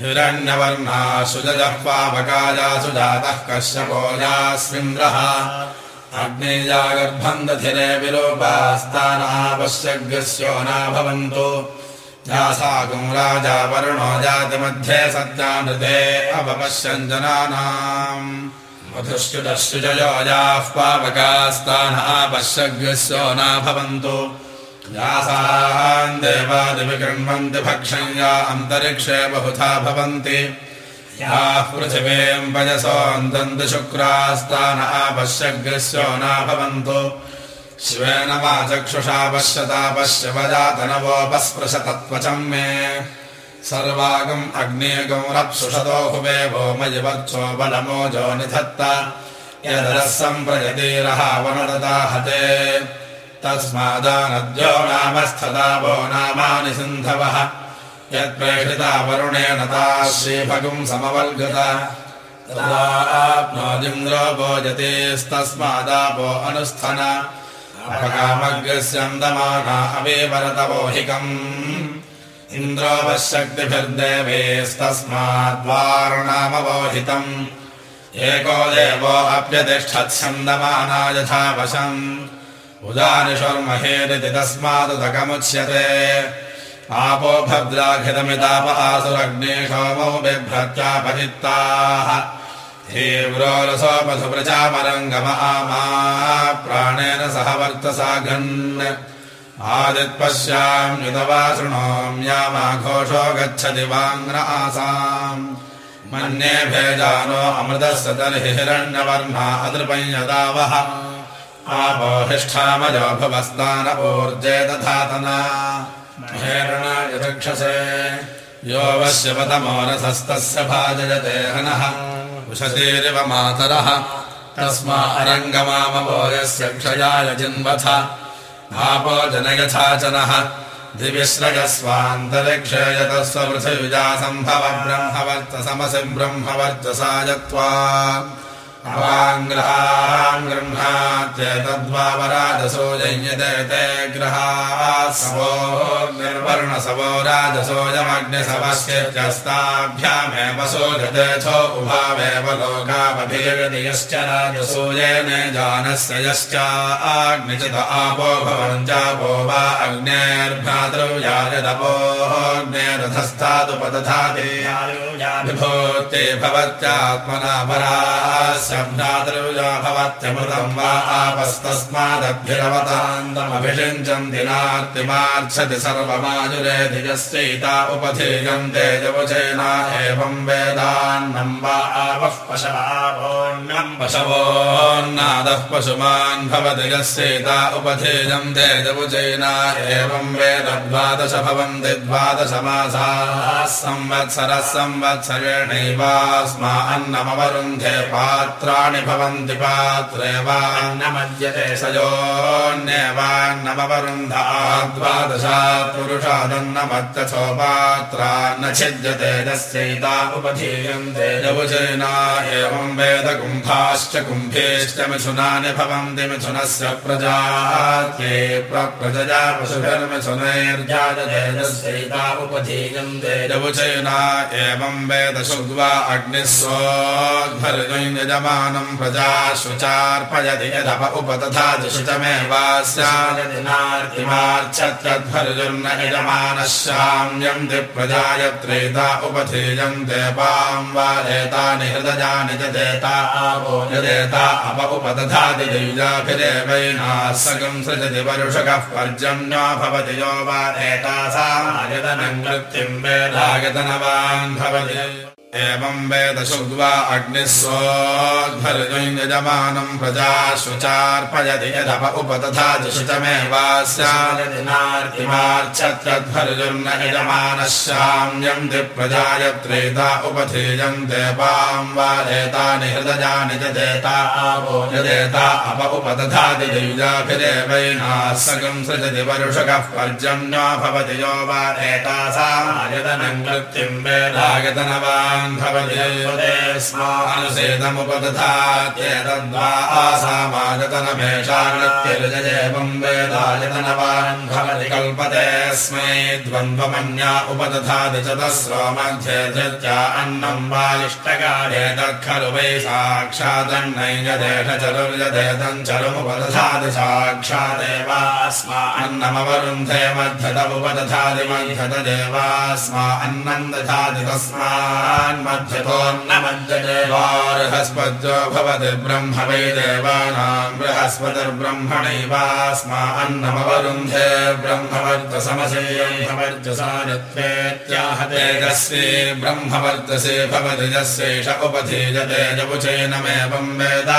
हिरण्यवर्णा सुजः पावकायासु जातः कश्यपोजास्मिन्द्रः अग्नेजागर्भम् दधिरे विलोपास्तानापश्यग्रस्यो न भवन्तु यासाकुम् राजा वरुणो जातिमध्ये सत्यानृते अपपश्यन् जनानाम् मधुश्च्युतश्चुजयोजाः पावकास्तानापश्यग्रस्यो न भवन्तु यासान् देवादिविकृण्वन्ति भक्षम् या अन्तरिक्षे बहुधा भवन्ति। याः पृथिवीम् पयसोऽन्तन्ति शुक्रास्तान आपश्यग्रस्यो न भवन्तु शिवेन वा चक्षुषा पश्यता पश्यवजातनवोपस्पृशतत्वचम् मे। सर्वागम् अग्नेगम् रप्सुषतो हुवे भोमयि वर्चो बलमोजो निधत्त। यदरः सम्प्रजतीरः वनददाहते तस्मादानद्यो नामस्थता वो नामानि सिन्धवः यत्प्रेषिता वरुणेन ता श्रीभगुम् समवर्गता तदाप्नोदिन्द्रो भोजतेस्तस्मादापो अनुस्थन। अपकामग्रस्यन्दमाना अवेवरतवोहिकम् इन्द्रोपशक्तिभिर्देवेस्तस्माद्वारुणामवोहितम् एको देवो अप्यतिष्ठत्स्यन्दमाना यथा वशम् उदानिषुर्महेरिति तस्मादुदकमुच्यते आपो भद्राघितमिताप आसुरग्ने सोमौ बिभ्रत्यापचित्ताः तीव्रोरसोपसुप्रचामरङ्गम आमा प्राणेन सह वर्तसा घन् आदित्पश्याम् युतवा शृणोम्यामाघोषो गच्छति वाङ्न आसाम् मन्ये भेजानो अमृतस्य तर्हि हिरण्यवर्णा अदृपञ्यदावः आपोहिष्ठामजो भुवस्तानपूर्जे दधातना रक्षसे यो वश्य पतमोरथस्तस्य भाजयते हनः। उशतीरिव मातरः। तस्मा अरङ्गमामवोयस्य क्षयाय जिन्वथ। आपो जनयथाचनः दिविश्रयस्वान्तरिक्षे यतस्व पृथिविजा सम्भव ब्रह्मवर्चसमसि ब्रह्मवर्चसायत्वा अवाङ्ग्रहान् गृह्णात् जयते ते ग्रहाः सवो निर्वर्णसवो राजसो यमग्निसवस्यस्ताभ्यामेव सोजतेथो उभावेव लोकापभिगतियश्च राजसो येन जानस्य यश्च आग्निजत आपो भवञ्चापो वा अग्नेर्भ्रातृ याजदपोऽग्नेरथस्थातु पदधाते भवत्यात्मना पराः भवत्यमृतम् वा आपस्तस्मादभ्युरवतान्तमभिषिञ्चन्ति नार्तिमार्च्छति सर्वमाजुरेति यस्यैता उपधीयम् तेजवचेना एवम् वेदान्नम् वा आवः पशवापोऽन्नम् पशवोन्नादः पशुमान् भवति यस्यैता उपधीयम् तेजवचेना एवम् वेद द्वादश भवन्ति द्वादशमासाः संवत्सरः संवत्सरेणैवास्मा अन्नमवरुन्धे पात्राणि भवन्ति पात्रेवान्नमज्यते पुरुषादन्नमत्तसो पात्रा न छिद्यते तस्यैता उपधीयन्ते यवचेना एवं वेद कुम्भाश्च कुम्भेश्च मिथुनानि भवन्ति मिथुनस्य प्रजात्ये प्रजया पशुभिर्मिथुनैर्जायते तस्यैता उपधीयन्ते यवचेना एवं वेदशुग्वा अग्निः सोऽध्वर्गं यजमा शुचार्पयति यदप उपदधाति शाम्यम् दिप्रजायत्रेता उपधीयम् देवाम् वा एतानि हृदयानि च आवो यदेता अप उपदधाति दिव्याभिरेवैनाः सकम् सृजति वरुषकः पर्जन्यो भवति यो वा एवम् शुद्वा अग्निः सोद्भर्गम् यजमानम् प्रजा शुचार्पयति यदप उपदधाति शुचमेवास्यादिनार्तिमार्च्छत्यध्वर्जुर्न यजमानः शाम्यम् दिप्रजायत्रेता उपधीयम् देवाम् वा एतानि यदेता अप उपदधाति दिव्याभिरेवैनाः सकम् सृजति वरुषकः पर्जन्यो भवति यो वा कृत्तिम् वेदायतनवान् तस्मान् भवति स्मानुसेदमुपदधात्येतद्वा आसामागतनभेषागत्येवम् वेदायतनवान् भवति कल्पते स्मै द्वन्द्वमन्या उपदधाति च तस्रो मध्ये धृत्या अन्नम् वा इष्टकार्येतत् खलु वै साक्षादन्नैजदेशचरुर्यदेतम् चरुमुपदधाति साक्षादेवास्मा अन्नमवरुन्धे मध्यत देवास्मा अन्नम् दधाति तस्मान्मध्यतोऽन्नमध्यदेवार्हस्पत्यो भवति ब्रह्म वै देवानाम् बृहस्पतिर्ब्रह्मणैवास्मा अन्नमवरुन्धे ब्रह्मवर्तसमसेयवर्जसारत्वेत्याहते ब्रह्मवर्तसे भवति यस्यैष उपधीयते। जपुचैनमेवम् वेद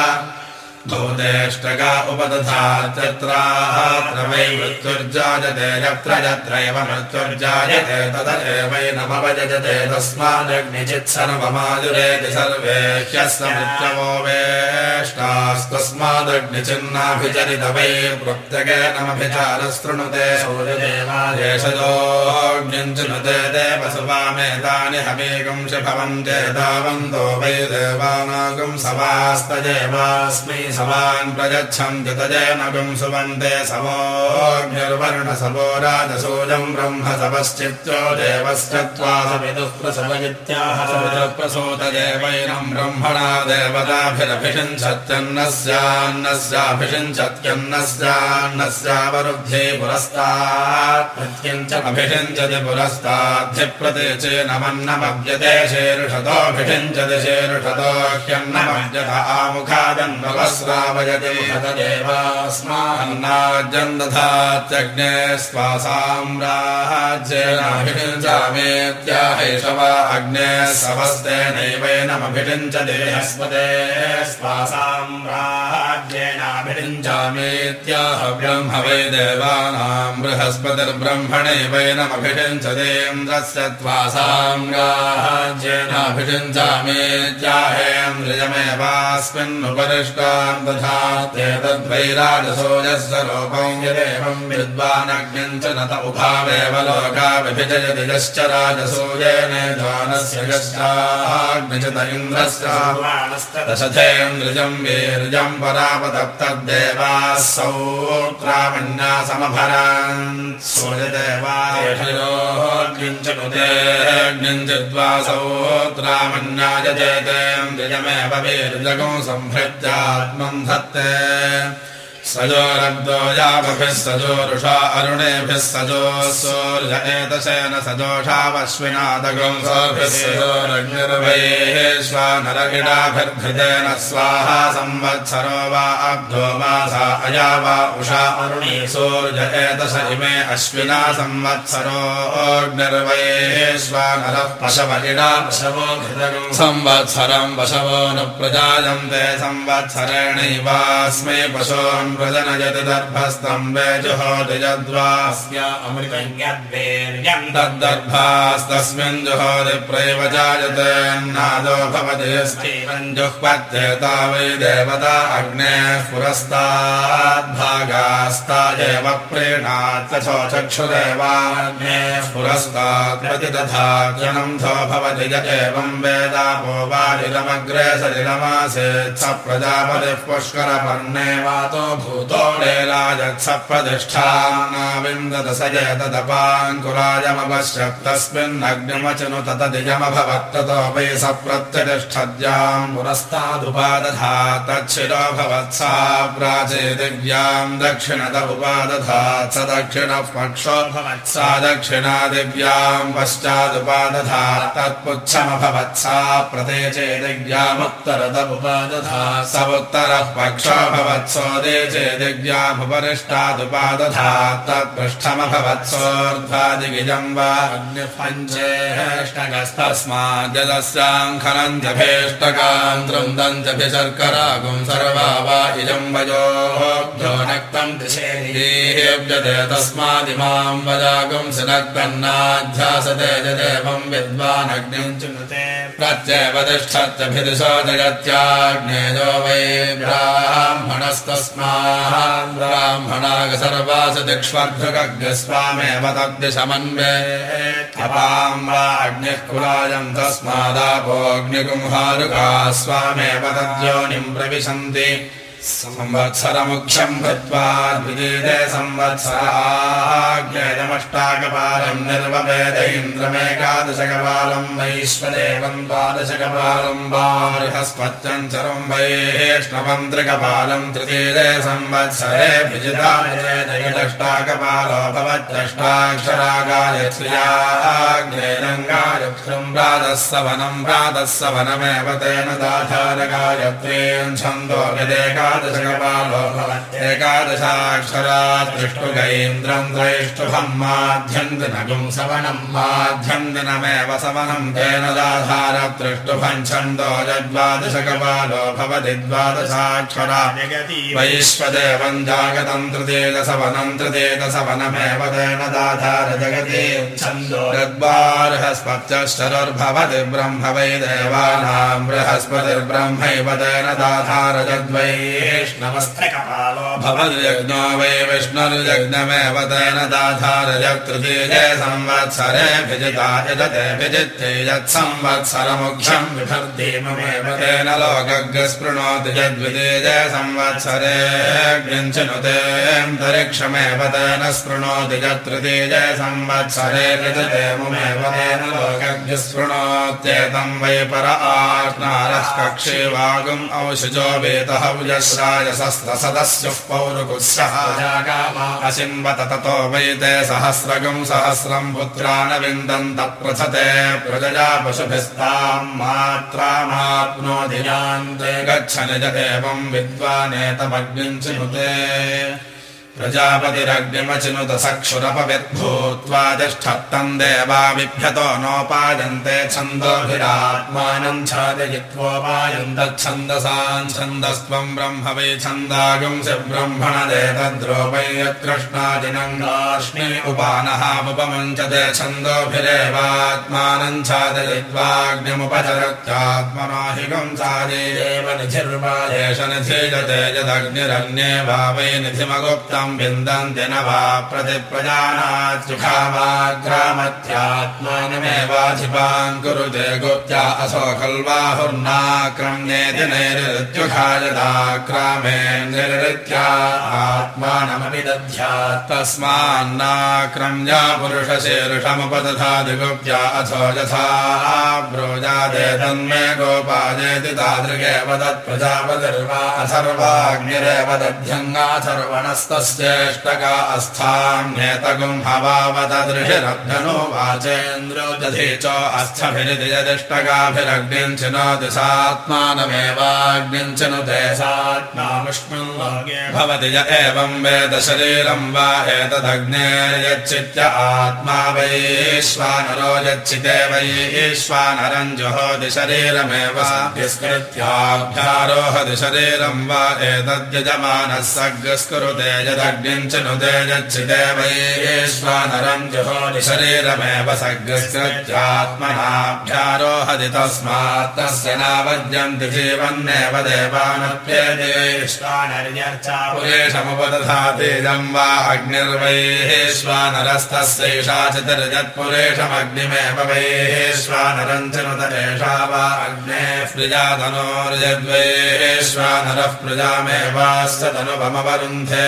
भूतेष्टका उपदधात्यत्रात्र वै मृत्युर्जायते यत्र यत्र एव मृत्युर्जायते तद एवैनमवयजते तस्मादग्निचित्सर्वमायुरेति सर्वे ह्यस्य मृत्यवो वेष्टास्तस्मादग्निचिन्नाभिचरित वै प्रत्यगेनमभिचारस्तृणुते सूर्यदेवादेशयोऽग्निञ्चिनुते देवसुवामेतानि हवेगं भवन्ते तावन्तो वै देवानागं सवास्तदेवास्मै सवान् प्रयच्छन्ति तजेनगुं सुवन्ते समोऽग्निर्वर्णसवो राजसूजम् ब्रह्म सवश्चित्यो देवश्चत्वासविदुः प्रसवगित्याह प्रसूतदेवैनम् ब्रह्मणा देवताभिरभिषिञ्चत्यन्नस्यान्नस्याभिषिञ्चत्यन्नस्यान्नस्यावरुध्ये पुरस्तात् प्रत्यञ्च अभिषिञ्चति पुरस्ताद्धि नमन्नमव्यते शेरुषतोऽभिषिञ्चति शेरुषतो ह्यन्नमव्यत आमुखादन्वस् श्रावयति देवास्मान्नाज्यम् दधात्यग्ने स्वासाम्राज्येनाभिषिञ्चामेत्याहैष वा अग्ने सवस्तेनैवैनमभिषिञ्च देहस्पते जयनाभ स्वासाम्राज्येनाभिषिञ्चामेत्याह ब्रह्म वै देवानाम् बृहस्पतिर्ब्रह्मणैवैनमभिषिञ्चदेन्द्रस्य त्वासाम्राज्येनाभिषिञ्चामेत्याहेन्द्रियमेवास्मिन्नुपरिष्टा तद्वैराजसोजस्य लोकम् यदेवम् विद्वानग्न्यम् च न त उभावेव लोका विभिजयति यश्च राजसूयेन जानस्य यश्चाग्निजत इन्द्रस्य दशथेन्द्रिजम् वीर्यम् परापदप्तद्देवाः सौत्रामन्या समभरान् सूर्यदेवायषयोऽग्निञ्चनुतेऽग्निञ्चिद्वा सौत्रामन्याय चेतेन्द्रियमेव वीर्यगम् सम्भृत्यात्मम् धत्ते सजोरब्दो यामभिः सजोरुषा अरुणेभिः सजोः सूर्य एतशेन स्वाहा संवत्सरो वा अब्धो मासा अया वा उषा सूर्य इमे अश्विना संवत्सरो अग्निर्वैश्वानरः पशवगिडा पशवो घृतगम्। संवत्सरम् पशवो न प्रजायन्ते, संवत्सरेणैवास्मै पशोन् प्रजनयति दर्भस्तम्बे जुहोति यद्वास्य अमृतम् तद्दर्भास्तस्मिन् जुहोति प्रैव जायते नादो भवति जुह्वत्येता वै देवता अग्नेः पुरस्ताद्भागास्ता एव प्रीणात्यथो चक्षुरेवाग्नेः पुरस्तात् प्रतिदधाज्ञनम् धो भवति य एवम् वेदापो स प्रजापतिः पुष्करपर्णे वातो स स पुरस्तादुपादधा तच्छिरो भवत्सा प्राचेदिव्याम् दक्षिणत उपादधात् स दक्षिणः पक्षो भवत्सा दक्षिणा दिव्याम् पश्चादुपादधा तत्पुच्छमभवत्सा प्रतेचे दिव्यामुत्तरत उपादधा स उत्तरः पक्षो भवत्सो दे चेदिव्यामुपरिष्टादुपादधा तत्पृष्ठमभवत्सोऽर्ध्वादिगिजम् वा अग्निपञ्चेष्टगस्तस्माद्यदस्याङ्खनन्त्यभेष्टकाम् दृन्दन्त्यभिशर्करागुम् सर्वा वा इजम् वयोभ्यो नक्तम् दिशेभ्यते तस्मादिमाम् वजागुम् सिनक्तन्नाध्यासते यदेवम् विद्वानग्निम् चिनुते प्रत्यवतिष्ठत्यभिदिशो जगत्याग्नेयो वै ब्राह्मणस्तस्मात् ब्राह्मणाग सर्वासु दिक्ष्वर्धृगग्स्वामेव तद्दिशमन्वे अपाम् वा अग्निः कुलायम् तस्मादापोऽग्निगुंहारुका स्वामेव तद्योनिम् प्रविशन्ति संवत्सरमुख्यम् भूत्वा निर्ववेद इन्द्रमेकादशकपालम् वैश्वदेवम् द्वादशकपालम् वार्हस्पत्यम् चरम् वैष्णवम् त्रिकपालम् तृतीये संवत्सरे भिजिताष्टाकपालो भवत्यष्टाक्षरागायत्र्याग्नेयङ्गायत्र्यम् प्रातः सवनम् प्रातः सवनमेव तेन दाधारगायत्र्यम् छन्दो यदेका एकादशकपालो एकादशाक्षरात् दृष्टुगैन्द्रम् द्रैष्टुभम् माध्यन्दिनगुम् सवनम् माध्यन्दिनमेव सवनम् तेन दाधार दृष्टुभम् छन्दो यद्वादशकपालो भवति द्वादशाक्षरा वैश्वदेवम् जागतम् तृतीयसवनम् तृतीयसवनमेव तेन दाधार जगति छन्दो यद्वार्हस्पत्यश्चरुर्भवति ब्रह्म वै देवानाम् बृहस्पतिर्ब्रह्मैव तेन दाधार जद्वै वैष्णवस्त्रकपालो भवद्यज्ञो वै विष्णुर्यज्ञमेव तेन दाधारजक्तृतीये संवत्सरे भिजिता यजते भिजित्ये यत्संवत्सरमुख्यम् विभर्धीममेव तेन लोकज्ञस्पृणोति यद्वितीये संवत्सरे ग्रञ्चनुतेऽन्तरिक्षमेव तेन स्पृणोति यत्तृतीये संवत्सरे भिजते मुमेव तेन लोकज्ञस्पृणोत्येतम् वै पर आत्नारः कक्षे वागुम् औषजो वेतः यशस्तसदस्युः पौरुकुस्यः अशिन्वत ततो वैते सहस्रगम् सहस्रम् पुत्रान विन्दम् तत्प्रथते प्रजया पशुभिस्ताम् मात्रामाप्नोधियान्ते गच्छ निज एवम् विद्वानेतमग्निम् चिनुते प्रजापतिरग्निमचिनुत सक्षुरपविद्भूत्वा तिष्ठत्तम् देवा बिभ्यतो नोपायन्ते छन्दोभिरात्मानम् छादयित्वोपायन्तच्छन्दसाम् छन्दस्त्वम् ब्रह्म वै छन्दागुंसि ब्रह्मण देतद्रोपै यत्कृष्णादिनम् कार्ष्णि उपानहामुपमुञ्चते छन्दोभिरेवात्मानम् छादयित्वाग्निमुपचरत्यात्मनो हि गुंसादेव निधिर्वादेश निधीयते यदग्निरग्ने भावै निधिमगुप्तम् विन्दन्ति न वा प्रतिप्रजानात्युखामाग्रामत्यात्मानमेवाधिपाम् कुरुते गुप्त्या असो खल्वाहुर्नाक्रम्येति नैरृत्युखायदाक्रामे निरृत्या आत्मानमपि दध्यात् तस्मान्नाक्रम्या पुरुषशीर्षमुपदधाधिगुप्त्या अथो यथा ब्रोजादे तन्मे गोपादेति तादृगेव तत्प्रजापतिर्वा अथर्वाग्निरेव दध्यङ्गाथर्वणस्तस्येष्टका अस्थान्येतगुम् हवावतदृशिरग्नो वाचेन्द्रो दधि च सात्मानमेवाग्निम् चिनुते सात्माविष्णुम् भवति य एवम् वेद शरीरम् वा एतदग्नेर्यच्चित्य आत्मा वैश्वानरो यच्चिते वैश्वानरम् जुहोति शरीरमेव विस्कृत्याभ्यारोहति शरीरम् वा सग्स्कुरुते यदग्निम् च नुते यच्छिते वैश्वानरम् जुहोति शरीरमेव सग्स्कृत्यात्मनाभ्यारोहति तस्मात् तस्य नावद्यन्ति जीवन्नेव देवानप्येदेश्वानर्यर्चापुरेशमुपदधातेजम् वा अग्निर्वैश्वानरस्तस्यैषा चितिर्यत्पुरेशमग्निमेव वैश्वानरम् च नुतरेषा वा अग्नेः प्रजातनोर्यद्वैश्वानरः प्रजामेवास्य तनुभमवरुन्धे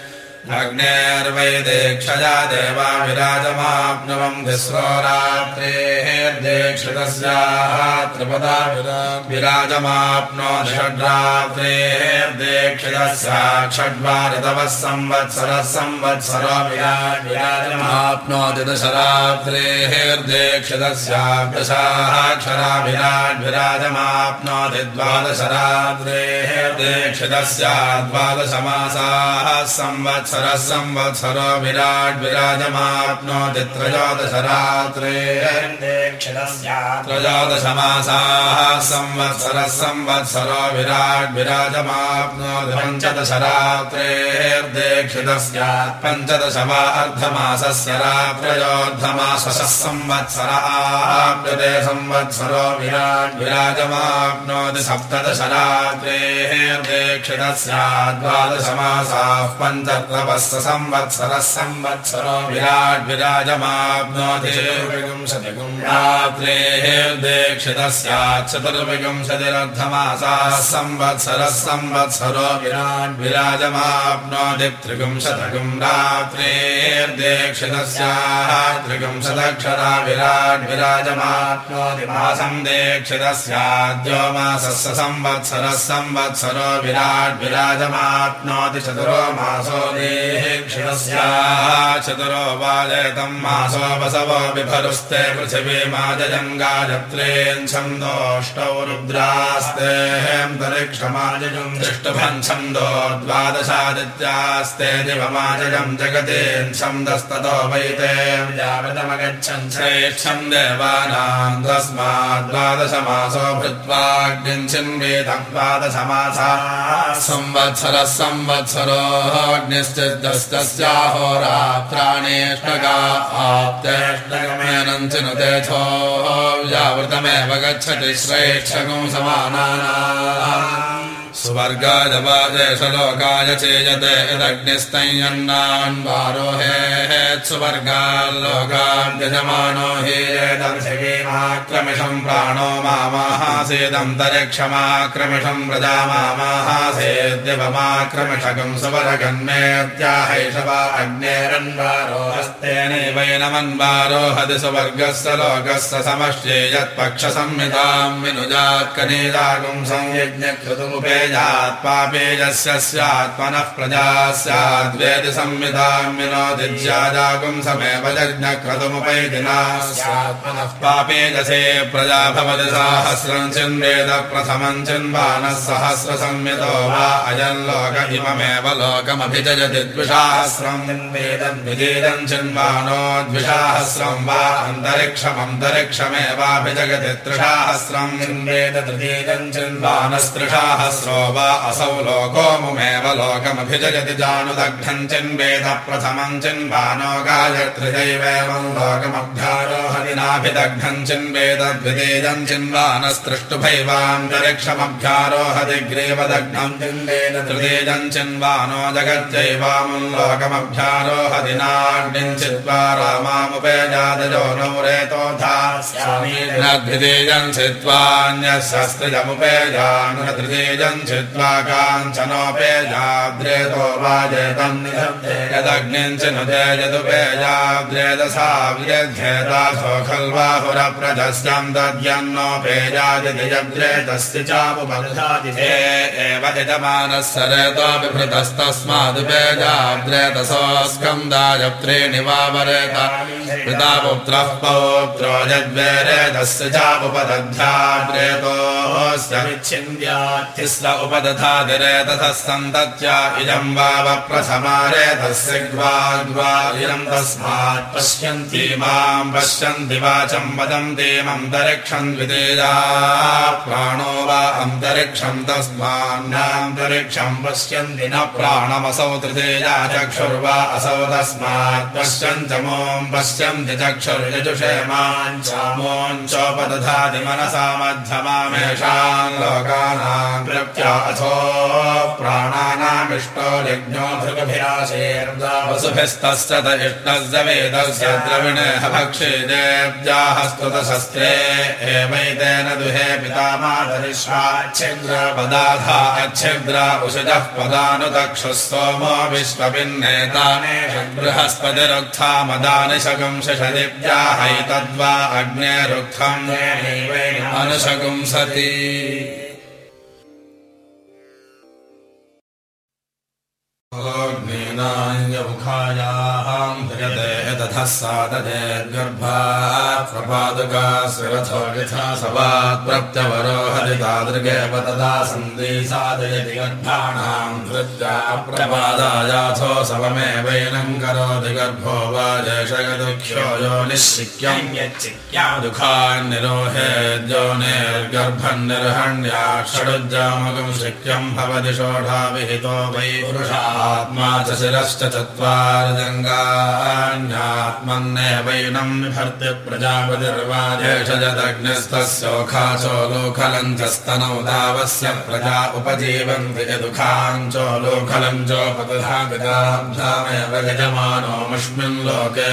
अग्नेर्वैदेक्षया देवा विराजमाप्नुवम् तिस्रो रात्रेर्देक्षितस्यात्रिपदा विराजमाप्नो षड्रात्रेर्देक्षितस्या षड्वा ऋतवः संवत्सरः संवत्सरो विराजमाप्नोति दशाक्षरा विराट् विराजमाप्नोति द्वादशरात्रेर्देक्षितस्या द्वादशमासाः संवत्सर संवत्सरः संवत्सरो विराट् विराजमाप्नोति त्रयोदशरात्रे त्रयोदशमासाः संवत्सरः संवत्सरो विराट् विराजमाप्नोति पञ्चदश वा अर्धमासस्य रात्रयोर्धमासः संवत्सर आप्यते संवत्सरो विराट् विराजमाप्नोति सप्तदशरात्रेर्देक्षितः स्यात् द्वादशमासाः संवत्सरः विराट् विराजमाप्नोति। रात्रेर्देक्षितः स्यात् चतुर्विंशतिरर्धमासाः संवत्सरः संवत्सरो विराट् विराजमाप्नोति। त्रिगुंशतगुम् रात्रेर्देक्षितः स्यात् त्रिगुंशदक्षरा विराट् विराजमाप्नोति। मासम् देक्षितः स्याद्यो मासस्य विराट् विराजमाप्नोति। चतुरो मासो चतुरो वाजयतम् मासो वसवो बिभरुस्ते पृथिवी माजजङ्गाजत्रेन् छन्दोष्टौ रुद्रास्ते हेन्तरिक्षमाजम् दृष्टभन् छन्दो द्वादशादित्यास्ते दिवमाजयम् जगतेन् छन्दस्ततो वैते व्यावृतमगच्छन् श्रेष्ठम् देवानाम् तस्मात् द्वादशमासो भृत्वाग्निञ्चिन्वेद द्वादशमासा संवत्सरः संवत्सरोऽग्निश्चिद्दस्तस्याहोरात्राणेष्टका आप्तेष्टगमेनम् चिनुतेथो व्यावृतमेव गच्छति श्रेष्ठगुं समानानाम् सुवर्गादवादेश लोकाय चेयते यदग्निस्तयन्नान् वारोहेत् सुवर्गाल्लोकान् प्राणो मामाहासेदन्तरिक्षमाक्रमिषम् प्रजा मामाहासेद्यवमाक्रमिषकम् सुवरगन्मेत्याहैष वा अग्नेरन्वारो हस्तेनैवैनमन्वारो हदि सुवर्गस्य लोकस्य समश्ये यत्पक्षसंहिताम् विनुजात्कनीजागुम् संयज्ञकृतुमुपे पेजात्मापेजस्य स्यात्मनः प्रजा स्याद्वेदि संविधाम् विनोदिज्याजागुम् समेव जज्ञक्रतुमुपैदिना स्यात्मनः पापेजसे प्रजा भवति साहस्रम् चिन्वेद प्रथमम् चिन्वानः सहस्रसंवितो वा अयम् लोक इममेव लोकमभिजयति द्विसाहस्रम् चिन्वेदम् विजेदम् चिन्वानो द्विसाहस्रम् वा अन्तरिक्षमन्तरिक्षमेवाभिजगति त्रिसाहस्रम् चिन्वेद तृतीयम् चिन्वानस्त्रिसाहस्रो वा असौ लोको मुमेव लोकमभिजयति जानुदग्धम् चिन्वेद प्रथमम् चिन्वानो गायत्रिदैवेवम् लोकमभ्यारोहदिनाभिदग्धम् चिन्वेद द्वितीयम् चिन्वानस्त्रिष्टुभैवान्तरिक्षमभ्यारोहति ग्रीवदग्धम् चिन्वेद तृतीयम् चिन्वानो जगज्जैवामुम् लोकमभ्यारोहदिनाग्निम् चित्वा रामामुपेजादजो नौ रेतोधा द्वितीयम् चित्वान्यस्यस्त्रिजमुपेजानु तृतीयम् चित्वा काञ्चनोपेजाद्रेतो वाजेतम् यदग्निम् च खल्वाहुरप्रजस्यम् दद्यन्नोपेजादिति यद्रेतस्य चापुपदधाति एव यजमानः सरेतोऽपि भृतस्तस्मादुपेजाद्रेतसोऽस्कन्दाय त्रीणि वावरेत पिता पुत्रः पौत्रो यद्वेरेतस्य चापुपदध्याद्रेतोऽस्य विच्छिन्द्यात्यस्र उपदधातिरेतथः सन्तत्या इदम् ग्वाग्वा इदम् तस्मात् पश्यन्ति माम् पश्यन्ति वाचम् वदन्ति मन्तरिक्षम् द्वितीया प्राणो वा अन्तरिक्षम् तस्मान्नान्तरिक्षम् पश्यन्ति न प्राणमसौ तृतीया चक्षुर्वा असौ तस्मात् पश्यन्त मोम् पश्यन्ति चक्षुर्यजुषेमाञ्चामोञ्चोपदधाति मनसा मध्यमामेषाम् लोकानाम् प्रत्या अथो प्राणानामिष्टो यज्ञो भृगभिराशेर्दा वसुभिस्तस्य त इष्टस्य वेदस्य द्रविणेह भक्षे देव्याः स्तुतशस्त्रे एवैतेन दुहे पिता मातरिष्वाच्छिद्रपदाधा अच्छिद्र उषजः पदानुदक्षुः सोमो विश्वभिन्नेताने बृहस्पतिरुक्था मदानि शगुंशदिव्याहैतद्वा अग्नेरुक्थम् अनुशगुंसति मुखायाम् भजते रथः सादजेद्गर्भा प्रपादुकास्य रथो यथा सवात् प्रत्यवरोहति तादृगेव तदा सन्ति साधयति गर्भाणाम् धृत्या प्रपादायाथो सममेवैनम् करोति गर्भो वा जयशयदुःख्यो यो निश्चिक्यम् यच्चिक्या दुःखान्निरोहेद्योनिर्गर्भम् निर्हण्या षडुज्जामकम् शिक्यम् भवति षोढाविहितो वै पुरुषात्मा च शिरश्च चत्वारजङ्गान्यात्मन्नेवैनम् विभर्ति प्रजापतिर्वादेशजदग्निस्तस्योखाचो लोखलम् च स्तनौ दावस्य प्रजा उपजीवन्ति यदुखाम् च लोखलम् चोपदधामेव यजमानोमस्मिन् लोके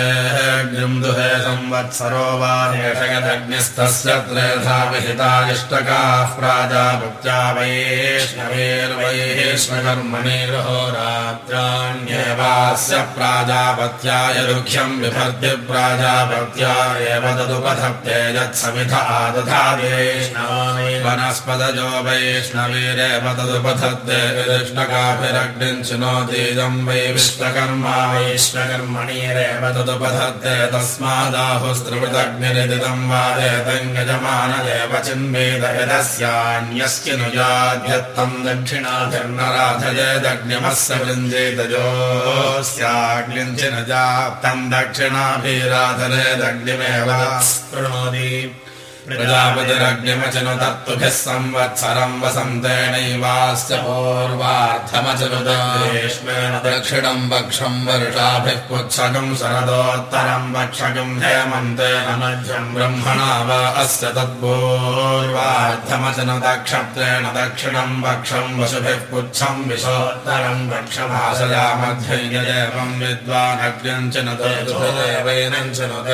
दुहे संवत्सरो वा एषयदग्निस्तस्य त्रेधा विहिता इष्टकाः प्राजापत्या वैष्णवेर्वैष्णकर्मणिर्होरात्राण्येवास्य प्राजापत्याय रुख्यम् विभर्ति प्राजापत्या एव तदुपधत्ते यत्समिध आदधादेष्णवामि वनस्पतजो वैष्णवीरेव तदुपधत्ते विष्णकाभिरग्निम् चिनोतीजम् वै विश्वकर्मा वैश्वकर्मणीरेव तदुपधत्ते तस्मादाहुस्त्रिवृतग्निरिदिदम् वादेतम् यजमानदेव चिन्वेद यदस्यान्यस्य नुजाध्यत्तम् दक्षिणाभिर्नराधयेदग्निमस्य वृञ्जेतजोऽस्याग्निञ्चिन जाप्तम् दक्षिणाभिराधनेदग्निमेव शृणोति प्रजापतिरग्निमचनु तत्तुभिः संवत्सरम् वसन्तेनैवास्य दक्षिणम् वक्षम् वर्षाभिः पुच्छकम् शरदोत्तरम् वक्षकम् हेमन्तेन वक्षम् वशुभिः पुच्छम् विशोत्तरम् वक्षभाषया मध्यैर्यदेवम् विद्वानग्न्यम् च न तदेवैनम् च न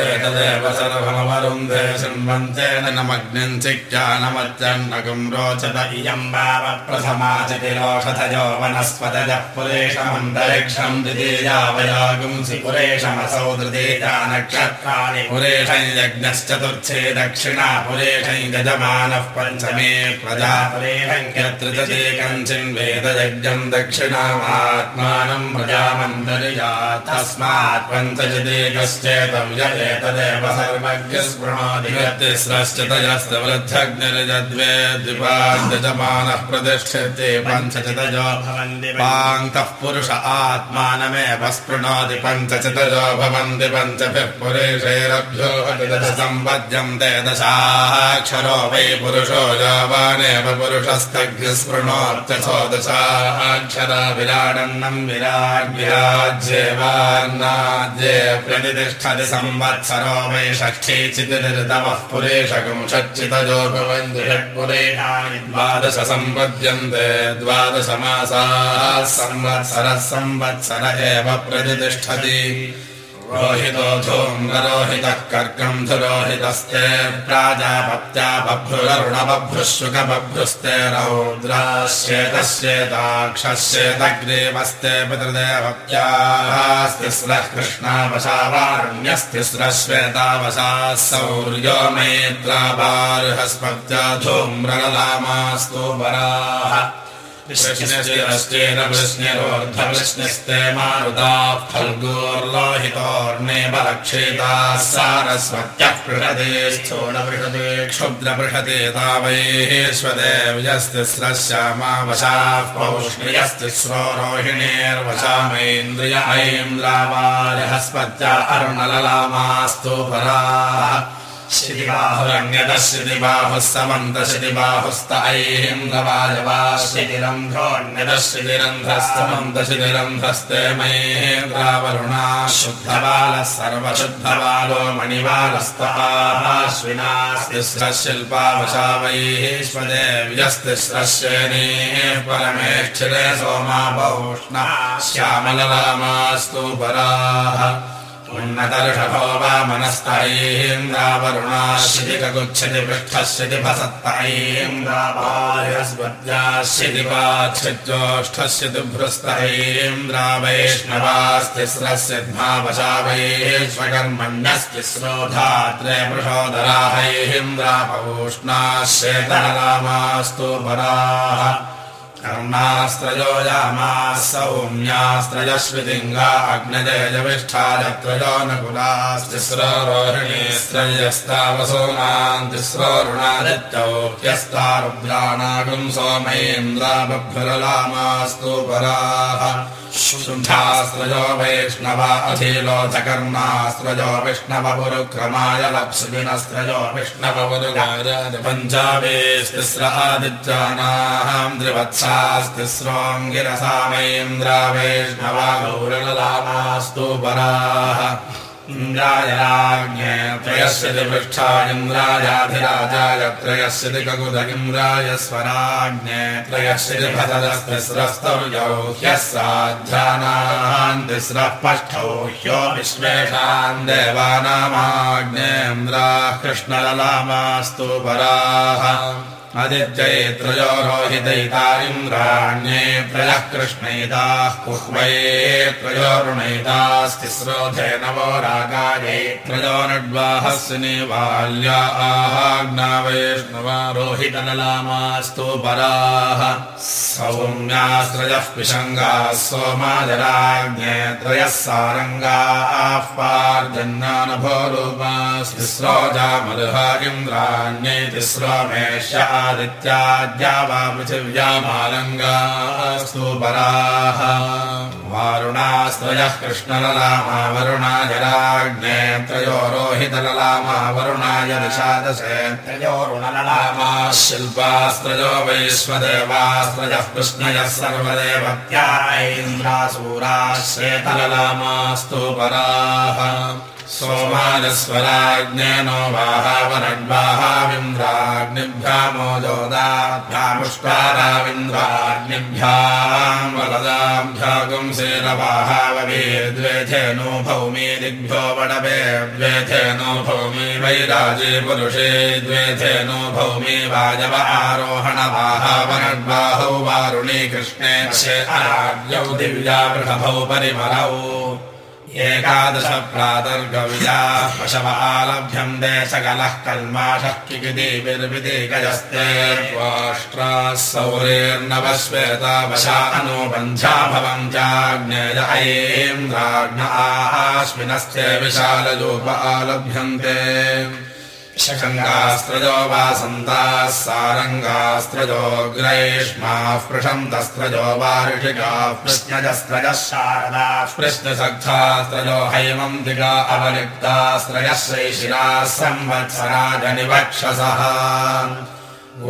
एतदेव सर्वमवरुन्धे शृण्वन्तेन नमग्निम् चिज्ञानमत्यन्नकम् रोचत इयम् वाव प्रथमा चितिरोषधयो वनस्पतजः पुरेशमन्तरिक्षम् द्वितीयावयागुंसि पुरेशमसौ तृतीया नक्षत्राणि पुरेशम् यज्ञश्चतुर्थे दक्षिणा पुरेशम् यजमानः पञ्चमे प्रजा पुरेशम् यत्र कञ्चिन्वेद यज्ञम् दक्षिणामात्मानम् प्रजामन्तर्या तस्मात् पञ्चजदेकश्चेतव्य एतदेव तयस्तवृद्धग्निर्जद्वे द्विपाद्यजमानः प्रतिष्ठते पञ्चचतजो। भवन्ति पाङ्क्तः पुरुष आत्मानमेव स्पृणोति पञ्चचतजो। भवन्ति पञ्चभिः पुरेशैरभ्यो दश सम्पद्यन्ते दशाक्षरो वै पुरुषो यावानेव पुरुषस्तग्निः स्पृणोत्यथो दशाक्षरा विराज्ये वान्नाद्ये प्रतिष्ठति संवत्सरो वै षष्ठी चितिर्तवः षट्पुरेणानि द्वादश सम्पद्यन्ते द्वादशमासाः संवत्सरः संवत्सर एव प्रतिष्ठति रोहितो धूम्ररोहितः कर्कम् धुरोहितस्ते प्राजापत्या बभ्रुररुणबभ्रुशुकबभ्रुस्ते रौद्राश्चेतश्चेताक्षश्चेतग्रीवस्ते पितृदेवत्यास्तिस्रः कृष्णावशावारुण्यस्तिस्रः श्वेतावशाः सौर्यो मैत्राबार्हस्पत्या धूम्रललामास्तु वराः फल्गोर्लोहितोर्णेव रक्षेताः सारस्वत्यः पृषते स्थूलपृषते क्षुद्रपृषते तावैश्वदेव्यस्तिस्रः श्यामावशाः पौष्ण्यस्तिस्रो रोहिणेर्वशामेन्द्रिय ऐन्द्रावार्हस्पत्या अरुणललामास्तु पराः शितिबाहुः समन्तशितिबाहुस्त शितिरन्ध्रस्तमन्तशितिरन्ध्रस्ते मयेन्द्रावरुणा शुद्धबालः सर्वशुद्धबालो मणिबालस्ताश्विनास्तिस्रः शिल्पावशावैश्वदेव्यस्तिस्रश्येनेः परमेष्ठिरे सोमा बहुष्णा श्यामलरामास्तु पराः उन्नतर्षभो वा मनस्तैन्द्रावरुणाश्रितिकगुच्छति पृष्ठस्यति भसत्तैन्द्रावायस्पत्याश्रिति पाच्छित्योष्ठस्य तुभ्रस्तैन्द्रा वैष्णवास्तिस्रस्य भावशा वैश्वकर्मण्यस्तिस्रो धात्रे पृषोदराहैन्द्रापौष्णाश्चेतरामास्तु पराः कर्णास्त्रजो यामाः सौम्यास्त्रजश्वितिङ्गा अग्नजयजविष्ठाजत्रयो नकुलास्तिस्रो रोहिणीस्त्रयस्तावसोनान् तिस्रो ऋणादित्यौ ह्यस्ता रुद्राणागुम् सोमयेन्द्रा बभ्रलामास्तु पराः। शुद्धास्त्रजो वैष्णव अधिलोचकर्णास्त्रजो विष्णवपुरुक्रमाय लप्सुदिनस्त्रजो विष्णवपुरुगाय। पञ्चावेस्तिस्र आदित्यानाम् त्रिवत्सास्तिस्रोऽङ्गिरसामैन्द्रा वैष्णवा गौरललामास्तु पराः इन्द्राय त्रयस्य पृष्ठा इन्द्रायाधिराजाय त्रयस्य ककुद इन्द्राय स्वराज्ञे त्रयस्य भदस्तिस्रस्तौ ह्यः साध्यानान् तिस्रः पष्ठौ ह्यो विश्वेषान् देवानामाज्ञेन्द्राः कृष्णललामास्तु पराः अदित्यै त्रयो रोहितैता इन्द्राण्ये त्रयः कृष्णैताः कुह्वये त्रयो ऋणैतास्तिस्रोधे नवो रागायै त्रयो नड्वाहस्विनि बाल्या आहाग्ना वैष्णवा रोहितनलामास्तु पराः सौम्यास्त्रयः पिशङ्गाः सोमाजराज्ञे त्रयः सारङ्गाः रूपास्तिस्रोजामरुहा इन्द्राण्यै तिस्रो मेष्या आदित्याद्या वा पृथिव्यामालङ्गास्तु पराः। वारुणास्त्रयः कृष्णललामा वरुणाय राज्ञे त्रयो रोहितललामा वरुणाय निषादशे त्रयो ऋणललामा शिल्पास्त्रयो वैश्वदेवास्त्रयः कृष्णयः सर्वदेवत्या ऐन्द्रासूराः श्वेतललामास्तु पराः सोमानस्वराज्ञेनो वाहावरड्वाहाविन्द्राग्निभ्यामोदोदाभ्यामुष्टाराविन्द्राग्निभ्याम् वरदाभ्यागुम् सेनवाहाववेद्वेधेनो भौमी दिग्भ्यो वडवे द्वेधेनो भौमी वैराजे पुरुषे द्वेधेनो भौमी वाजव आरोहणवाहावरड्वाहौ वारुणी कृष्णे आराज्यौ दिव्या वृषभौ परिमलौ एकादश प्रातर्गविजाः पशव सकलः कल्माषः किगिदिर्विदिगजस्ते त्वाष्ट्राः सौरेर्नवश्वेतावशा अनुबन्ध्या भवम् चाज्ञेय ऐन्द्राज्ञ आश्विनस्ते विशालयोप आलभ्यन्ते सारङ्गास्त्रजो ग्रैष्माः पृषन्तस्त्रजो वार्षिकाः पृश्नजस्त्रजः शारदाः पृश्नसग्धास्त्रजो हैमन्तिका अवलिप्तास्त्रयः संवत्सराजनिवक्षसः। ओ